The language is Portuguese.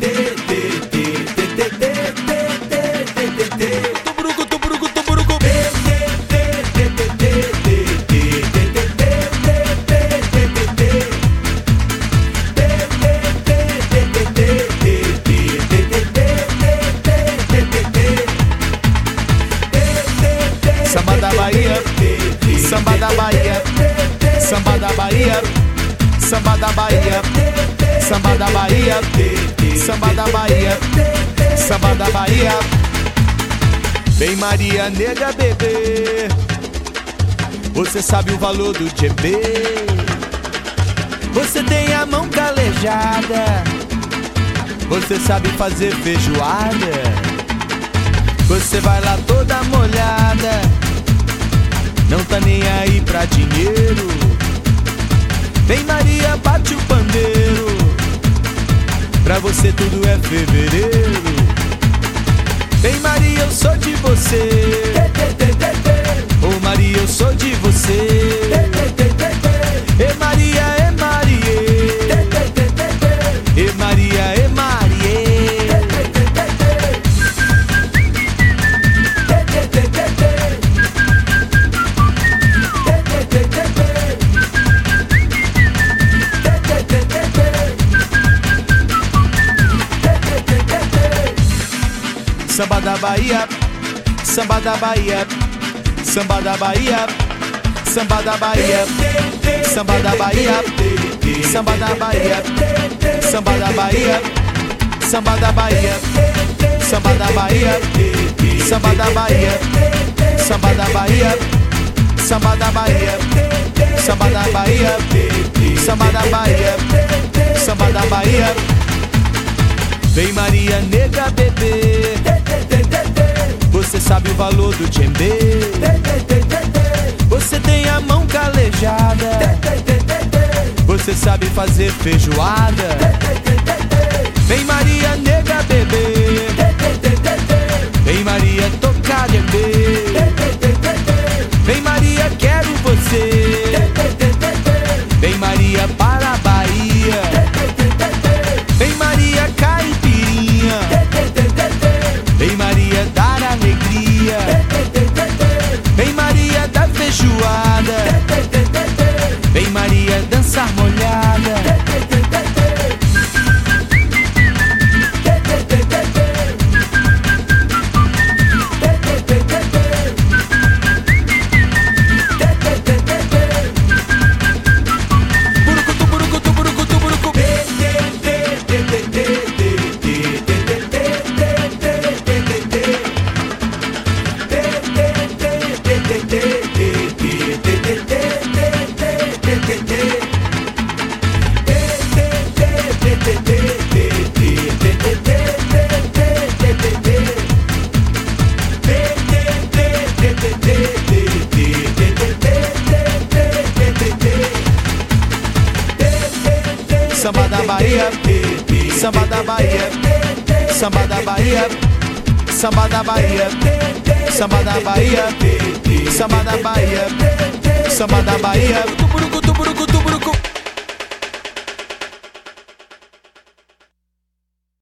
te samba da Bahia, samba da Bahia. Vem Maria nega bebê, você sabe o valor do GB. Você tem a mão calejada, você sabe fazer feijoada. Você vai lá toda molhada, não tá nem aí pra dinheiro. Vem Maria, bate o pandeiro, pra você tudo é fevereiro. Vem Maria, eu sou de você. Ô Maria, eu sou de você. Samba da Bahia, samba da Bahia, samba da Bahia, samba da Bahia, samba da Bahia, samba da Bahia, samba da Bahia, samba da Bahia, samba da Bahia, samba da Bahia, samba da Bahia, samba da Bahia, samba da Bahia, samba da Bahia, samba da Bahia. Vem Maria nega bebê, você sabe o valor do djembe. Você tem a mão calejada, você sabe fazer feijoada. Vem Maria nega bebê, vem Maria tocar djembe. Da Bahia, samba da Bahia, samba da Bahia, samba da Bahia, samba da Bahia, samba da Bahia, samba da Bahia.